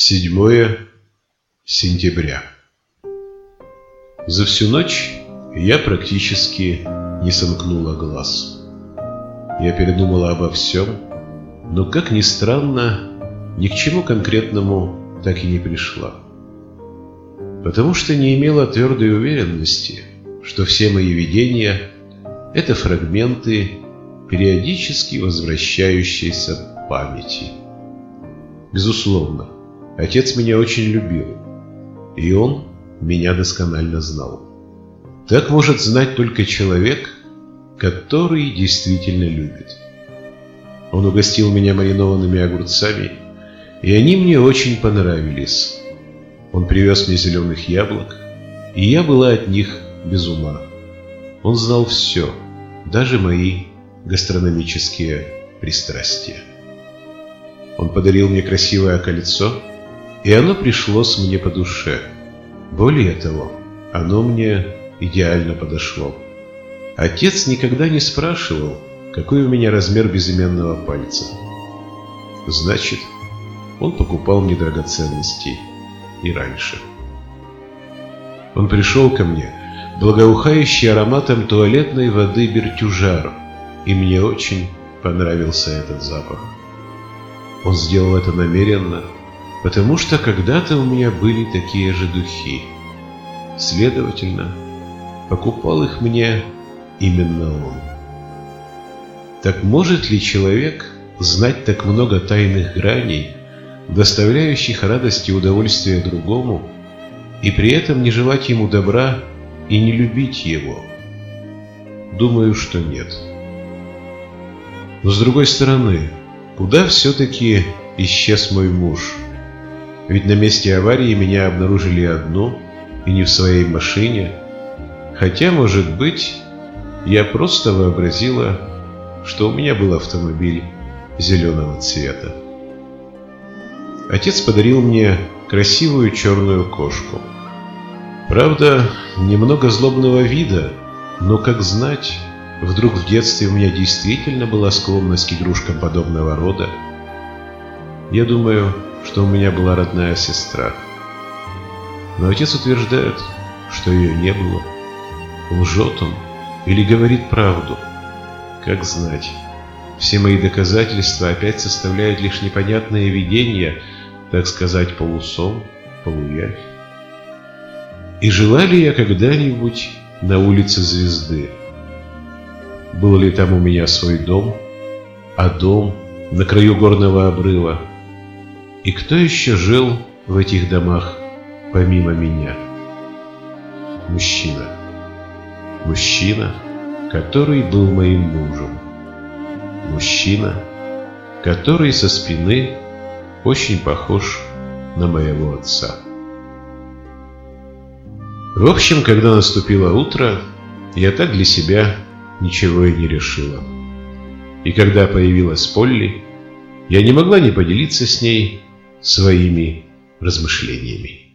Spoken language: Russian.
7 сентября. За всю ночь я практически не сомкнула глаз. Я передумала обо всем, но, как ни странно, ни к чему конкретному так и не пришла. Потому что не имела твердой уверенности, что все мои видения – это фрагменты периодически возвращающейся памяти. Безусловно, Отец меня очень любил, и он меня досконально знал. Так может знать только человек, который действительно любит. Он угостил меня маринованными огурцами, и они мне очень понравились. Он привез мне зеленых яблок, и я была от них без ума. Он знал все, даже мои гастрономические пристрастия. Он подарил мне красивое кольцо – и оно пришлось мне по душе. Более того, оно мне идеально подошло. Отец никогда не спрашивал, какой у меня размер безымянного пальца. Значит, он покупал мне драгоценности и раньше. Он пришел ко мне, благоухающий ароматом туалетной воды бертюжар, и мне очень понравился этот запах. Он сделал это намеренно, потому что когда-то у меня были такие же духи. Следовательно, покупал их мне именно он. Так может ли человек знать так много тайных граней, доставляющих радость и удовольствие другому, и при этом не желать ему добра и не любить его? Думаю, что нет. Но с другой стороны, куда все-таки исчез мой муж – ведь на месте аварии меня обнаружили одну, и не в своей машине. Хотя, может быть, я просто вообразила, что у меня был автомобиль зеленого цвета. Отец подарил мне красивую черную кошку. Правда, немного злобного вида, но, как знать, вдруг в детстве у меня действительно была склонность к игрушкам подобного рода. Я думаю, что у меня была родная сестра. Но отец утверждает, что ее не было. Лжет он или говорит правду? Как знать. Все мои доказательства опять составляют лишь непонятное видение, так сказать, полусон, полуявь. И жила ли я когда-нибудь на улице Звезды? Был ли там у меня свой дом, а дом на краю горного обрыва? И кто еще жил в этих домах, помимо меня? Мужчина. Мужчина, который был моим мужем. Мужчина, который со спины очень похож на моего отца. В общем, когда наступило утро, я так для себя ничего и не решила. И когда появилась Полли, я не могла не поделиться с ней своими размышлениями.